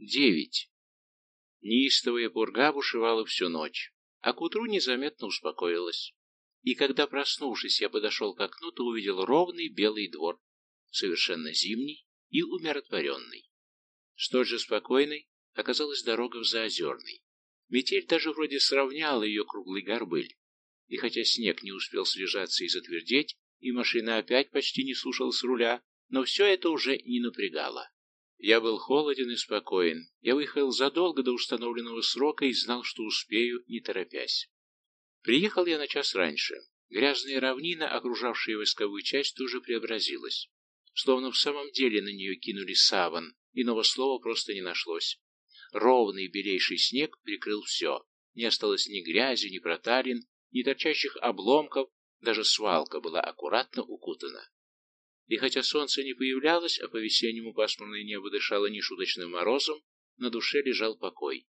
Девять. Неистовая пурга бушевала всю ночь, а к утру незаметно успокоилась. И когда, проснувшись, я подошел к окну, то увидел ровный белый двор, совершенно зимний и умиротворенный. Столь же спокойной оказалась дорога в Заозерный. Метель даже вроде сравняла ее круглый горбыль. И хотя снег не успел слежаться и затвердеть, и машина опять почти не слушалась руля, но все это уже не напрягало. Я был холоден и спокоен. Я выехал задолго до установленного срока и знал, что успею, не торопясь. Приехал я на час раньше. Грязная равнина, окружавшая войсковую часть, тоже преобразилась. Словно в самом деле на нее кинули саван, иного слова просто не нашлось. Ровный белейший снег прикрыл все. Не осталось ни грязи, ни проталин, ни торчащих обломков, даже свалка была аккуратно укутана. И хотя солнце не появлялось, а по-весеннему пасмурное небо дышало нешуточным морозом, на душе лежал покой.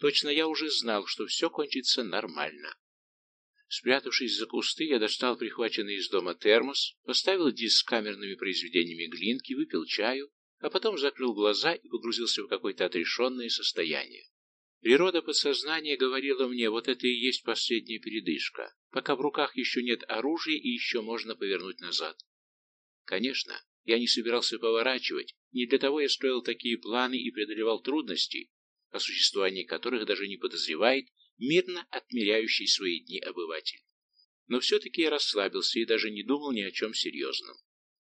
Точно я уже знал, что все кончится нормально. Спрятавшись за кусты, я достал прихваченный из дома термос, поставил диск с камерными произведениями Глинки, выпил чаю, а потом закрыл глаза и погрузился в какое-то отрешенное состояние. Природа подсознания говорила мне, вот это и есть последняя передышка, пока в руках еще нет оружия и еще можно повернуть назад. Конечно, я не собирался поворачивать, не для того я строил такие планы и преодолевал трудности, о существовании которых даже не подозревает мирно отмеряющий свои дни обыватель. Но все-таки я расслабился и даже не думал ни о чем серьезном.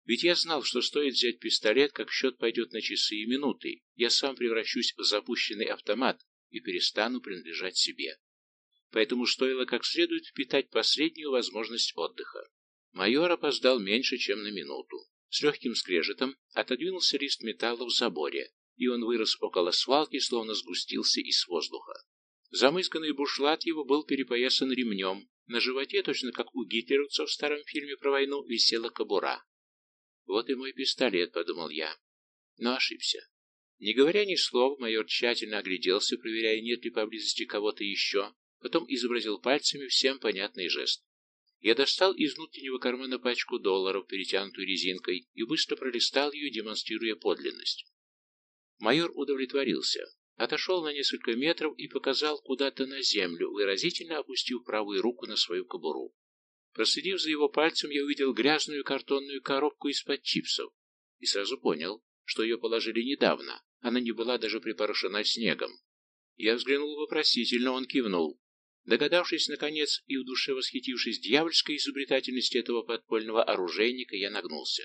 Ведь я знал, что стоит взять пистолет, как счет пойдет на часы и минуты, я сам превращусь в запущенный автомат и перестану принадлежать себе. Поэтому стоило как следует впитать последнюю возможность отдыха. Майор опоздал меньше, чем на минуту. С легким скрежетом отодвинулся лист металла в заборе, и он вырос около свалки, словно сгустился из воздуха. Замысканный бушлат его был перепоясан ремнем, на животе, точно как у гитлеровцев в старом фильме про войну, висела кобура. «Вот и мой пистолет», — подумал я. Но ошибся. Не говоря ни слова, майор тщательно огляделся, проверяя, нет ли поблизости кого-то еще, потом изобразил пальцами всем понятный жест. Я достал из внутреннего кармана пачку долларов, перетянутую резинкой, и быстро пролистал ее, демонстрируя подлинность. Майор удовлетворился, отошел на несколько метров и показал куда-то на землю, выразительно опустив правую руку на свою кобуру. Проследив за его пальцем, я увидел грязную картонную коробку из-под чипсов и сразу понял, что ее положили недавно, она не была даже припорошена снегом. Я взглянул вопросительно, он кивнул. Догадавшись, наконец, и в душе восхитившись дьявольской изобретательности этого подпольного оружейника, я нагнулся.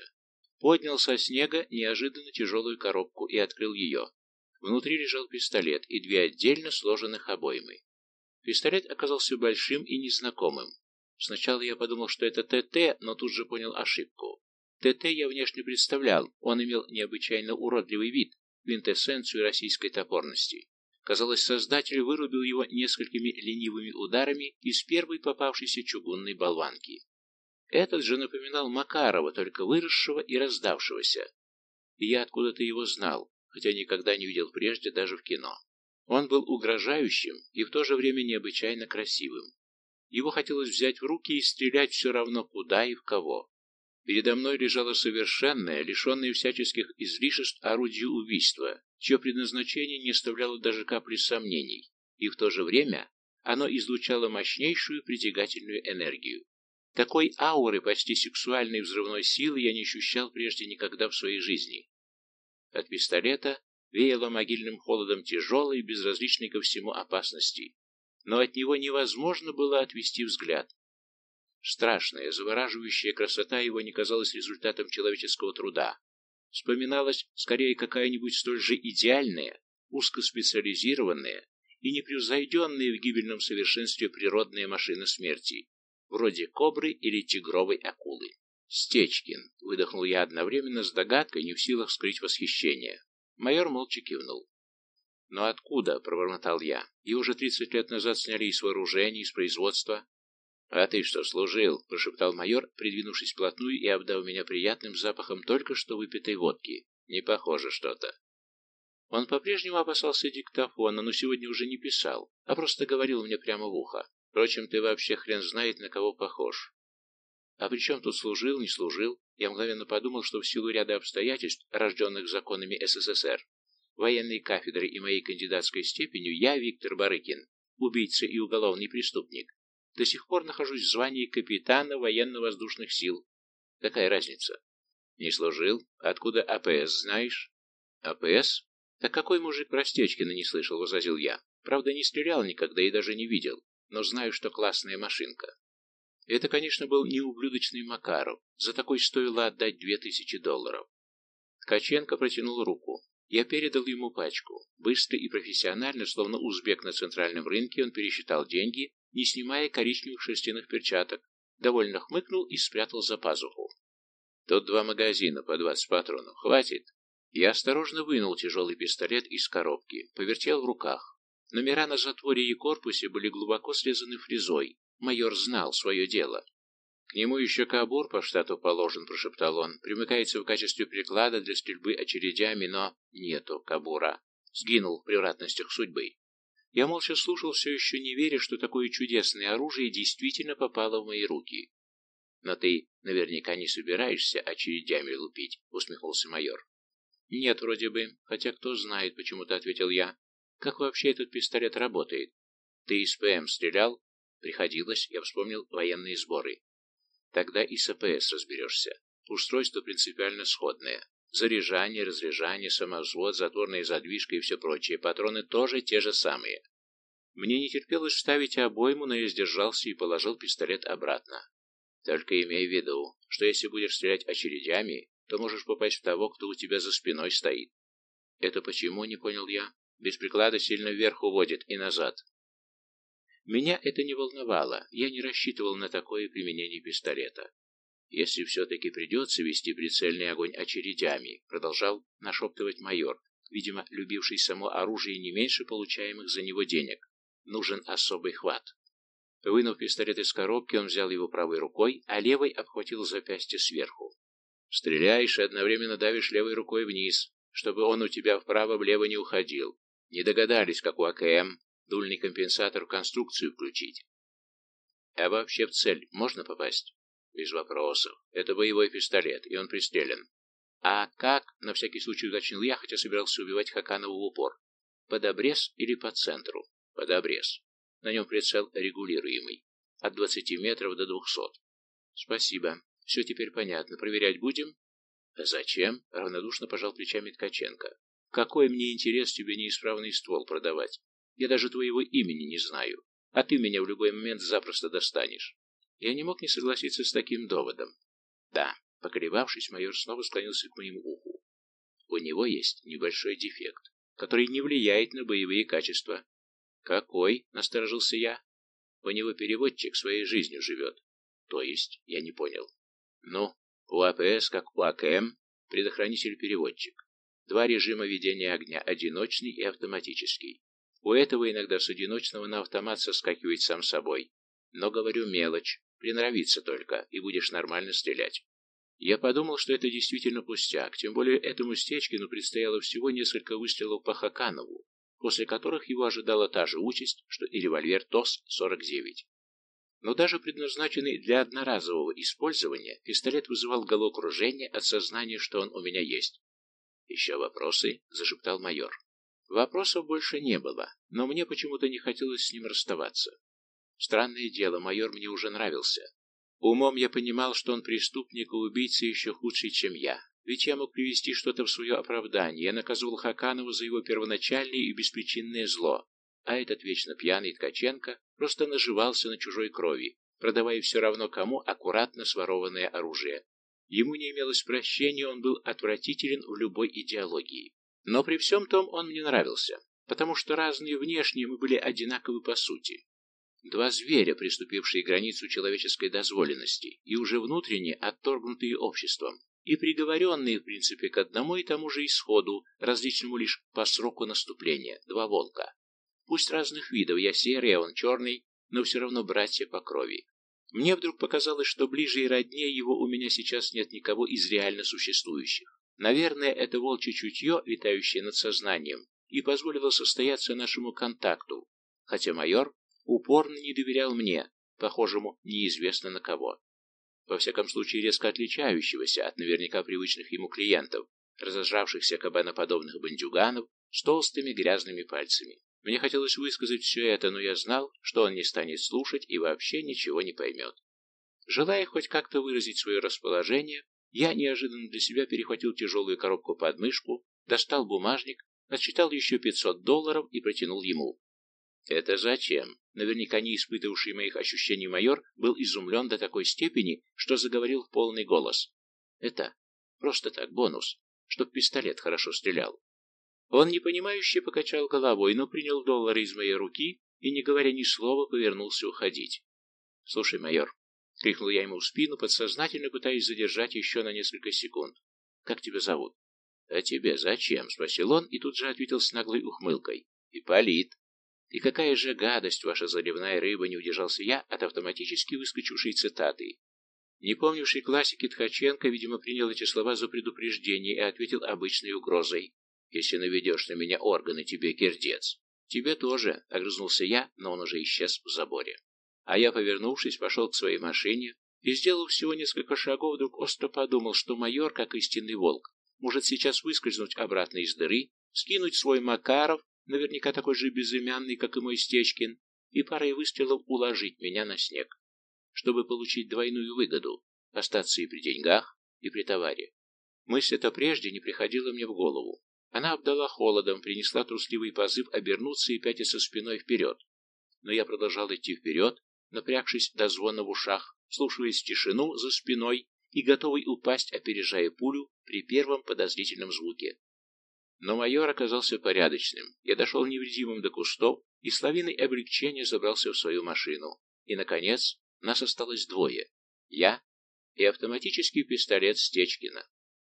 Поднял со снега неожиданно тяжелую коробку и открыл ее. Внутри лежал пистолет и две отдельно сложенных обоймы. Пистолет оказался большим и незнакомым. Сначала я подумал, что это ТТ, но тут же понял ошибку. ТТ я внешне представлял, он имел необычайно уродливый вид, квинтэссенцию российской топорности. Казалось, создатель вырубил его несколькими ленивыми ударами из первой попавшейся чугунной болванки. Этот же напоминал Макарова, только выросшего и раздавшегося. И я откуда-то его знал, хотя никогда не видел прежде даже в кино. Он был угрожающим и в то же время необычайно красивым. Его хотелось взять в руки и стрелять все равно куда и в кого. Передо мной лежало совершенное, лишенное всяческих излишеств орудие убийства, чье предназначение не оставляло даже капли сомнений, и в то же время оно излучало мощнейшую притягательную энергию. Такой ауры почти сексуальной взрывной силы я не ощущал прежде никогда в своей жизни. От пистолета веяло могильным холодом тяжелой безразличной ко всему опасности, но от него невозможно было отвести взгляд. Страшная, завораживающая красота его не казалась результатом человеческого труда. Вспоминалась скорее какая-нибудь столь же идеальная, узкоспециализированная и непревзойденная в гибельном совершенстве природная машина смерти, вроде кобры или тигровой акулы. «Стечкин», — выдохнул я одновременно с догадкой, не в силах скрыть восхищение. Майор молча кивнул. «Но откуда?» — пробормотал я. «И уже тридцать лет назад сняли из вооружения, из производства. «А ты что, служил?» — прошептал майор, придвинувшись вплотную и обдав меня приятным запахом только что выпитой водки. «Не похоже что-то». Он по-прежнему опасался диктофона, но сегодня уже не писал, а просто говорил мне прямо в ухо. Впрочем, ты вообще хрен знает, на кого похож. А при чем тут служил, не служил? Я мгновенно подумал, что в силу ряда обстоятельств, рожденных законами СССР, военной кафедрой и моей кандидатской степенью, я, Виктор Барыкин, убийца и уголовный преступник, до сих пор нахожусь в звании капитана военно-воздушных сил. Какая разница? Не служил? Откуда АПС знаешь? АПС? Так какой мужик про Стечкина не слышал, возразил я. Правда, не стрелял никогда и даже не видел, но знаю, что классная машинка. Это, конечно, был не ублюдочный Макаров. За такой стоило отдать две тысячи долларов. Ткаченко протянул руку. Я передал ему пачку. Быстро и профессионально, словно узбек на центральном рынке, он пересчитал деньги, не снимая коричневых шерстяных перчаток, довольно хмыкнул и спрятал за пазуху. Тут два магазина по двадцать патронов. Хватит? Я осторожно вынул тяжелый пистолет из коробки, повертел в руках. Номера на затворе и корпусе были глубоко срезаны фрезой. Майор знал свое дело. К нему еще кабур по штату положен, прошептал он. Примыкается в качестве приклада для стрельбы очередями, но нету кабура. Сгинул в превратностях судьбы. Я молча слушал, все еще не веря, что такое чудесное оружие действительно попало в мои руки. «Но ты наверняка не собираешься очередями лупить», — усмехнулся майор. «Нет, вроде бы, хотя кто знает, почему-то ответил я. Как вообще этот пистолет работает? Ты из ПМ стрелял?» Приходилось, я вспомнил военные сборы. Тогда и с АПС разберешься. Устройство принципиально сходное. Заряжание, разряжание, самовзвод, затворная задвижка и все прочее. Патроны тоже те же самые. Мне не терпелось вставить обойму, но я сдержался и положил пистолет обратно. Только имей в виду, что если будешь стрелять очередями, то можешь попасть в того, кто у тебя за спиной стоит. Это почему, не понял я? Без приклада сильно вверх уводит и назад. Меня это не волновало, я не рассчитывал на такое применение пистолета. Если все-таки придется вести прицельный огонь очередями, продолжал нашептывать майор, видимо, любивший само оружие не меньше получаемых за него денег, нужен особый хват. Вынув пистолет из коробки, он взял его правой рукой, а левой обхватил запястье сверху. Стреляешь и одновременно давишь левой рукой вниз, чтобы он у тебя вправо-влево не уходил. Не догадались, как у АКМ, дульный компенсатор в конструкцию включить. А вообще в цель можно попасть? Без вопросов. Это боевой пистолет, и он пристрелен. А как, на всякий случай уточнил я, хотя собирался убивать Хаканова в упор. Под обрез или по центру? Под обрез. На нем прицел регулируемый. От 20 метров до 200. Спасибо. Все теперь понятно. Проверять будем? Зачем? Равнодушно пожал плечами Ткаченко. Какой мне интерес тебе неисправный ствол продавать? Я даже твоего имени не знаю. А ты меня в любой момент запросто достанешь. Я не мог не согласиться с таким доводом. Да, поколебавшись, майор снова склонился к моему уху. У него есть небольшой дефект, который не влияет на боевые качества, «Какой?» — насторожился я. «У него переводчик своей жизнью живет». «То есть?» — я не понял. «Ну, у АПС, как у АКМ, предохранитель-переводчик. Два режима ведения огня — одиночный и автоматический. У этого иногда с одиночного на автомат соскакивает сам собой. Но, говорю, мелочь, приноровиться только, и будешь нормально стрелять». Я подумал, что это действительно пустяк, тем более этому Стечкину предстояло всего несколько выстрелов по Хаканову, после которых его ожидала та же участь, что и револьвер ТОС-49. Но даже предназначенный для одноразового использования, пистолет вызывал головокружение от сознания, что он у меня есть. «Еще вопросы?» – зашептал майор. Вопросов больше не было, но мне почему-то не хотелось с ним расставаться. Странное дело, майор мне уже нравился. Умом я понимал, что он преступник и убийца еще худший, чем я. Ведь я мог привести что-то в свое оправдание. Я наказывал Хаканова за его первоначальное и беспричинное зло. А этот вечно пьяный Ткаченко просто наживался на чужой крови, продавая все равно кому аккуратно сворованное оружие. Ему не имелось прощения, он был отвратителен в любой идеологии. Но при всем том он мне нравился, потому что разные внешние мы были одинаковы по сути. Два зверя, приступившие границу человеческой дозволенности и уже внутренне отторгнутые обществом и приговоренные, в принципе, к одному и тому же исходу, различному лишь по сроку наступления, два волка. Пусть разных видов, я серый, а он черный, но все равно братья по крови. Мне вдруг показалось, что ближе и роднее его у меня сейчас нет никого из реально существующих. Наверное, это волчье чутье, витающее над сознанием, и позволило состояться нашему контакту, хотя майор упорно не доверял мне, похожему неизвестно на кого во всяком случае резко отличающегося от наверняка привычных ему клиентов, разожравшихся кабаноподобных бандюганов, с толстыми грязными пальцами. Мне хотелось высказать все это, но я знал, что он не станет слушать и вообще ничего не поймет. Желая хоть как-то выразить свое расположение, я неожиданно для себя перехватил тяжелую коробку под мышку, достал бумажник, отсчитал еще 500 долларов и протянул ему. «Это зачем?» Наверняка не испытывавший моих ощущений майор был изумлен до такой степени, что заговорил в полный голос. «Это просто так, бонус, чтоб пистолет хорошо стрелял». Он непонимающе покачал головой, но принял доллары из моей руки и, не говоря ни слова, повернулся уходить. «Слушай, майор», — крикнул я ему в спину, подсознательно пытаясь задержать еще на несколько секунд. «Как тебя зовут?» «А тебе зачем?» — спросил он и тут же ответил с наглой ухмылкой. «Ипполит». «И какая же гадость, ваша заливная рыба!» — не удержался я от автоматически выскочившей цитаты. Не помнивший классики Ткаченко, видимо, принял эти слова за предупреждение и ответил обычной угрозой. «Если наведешь на меня органы, тебе кирдец». «Тебе тоже», — огрызнулся я, но он уже исчез в заборе. А я, повернувшись, пошел к своей машине и, сделав всего несколько шагов, вдруг остро подумал, что майор, как истинный волк, может сейчас выскользнуть обратно из дыры, скинуть свой Макаров наверняка такой же безымянный, как и мой Стечкин, и парой выстрелов уложить меня на снег, чтобы получить двойную выгоду, остаться и при деньгах, и при товаре. Мысль эта прежде не приходила мне в голову. Она обдала холодом, принесла трусливый позыв обернуться и пятиться спиной вперед. Но я продолжал идти вперед, напрягшись до звона в ушах, слушаясь тишину за спиной и готовый упасть, опережая пулю при первом подозрительном звуке. Но майор оказался порядочным. Я дошел невредимым до кустов и с лавиной облегчения забрался в свою машину. И, наконец, нас осталось двое. Я и автоматический пистолет Стечкина.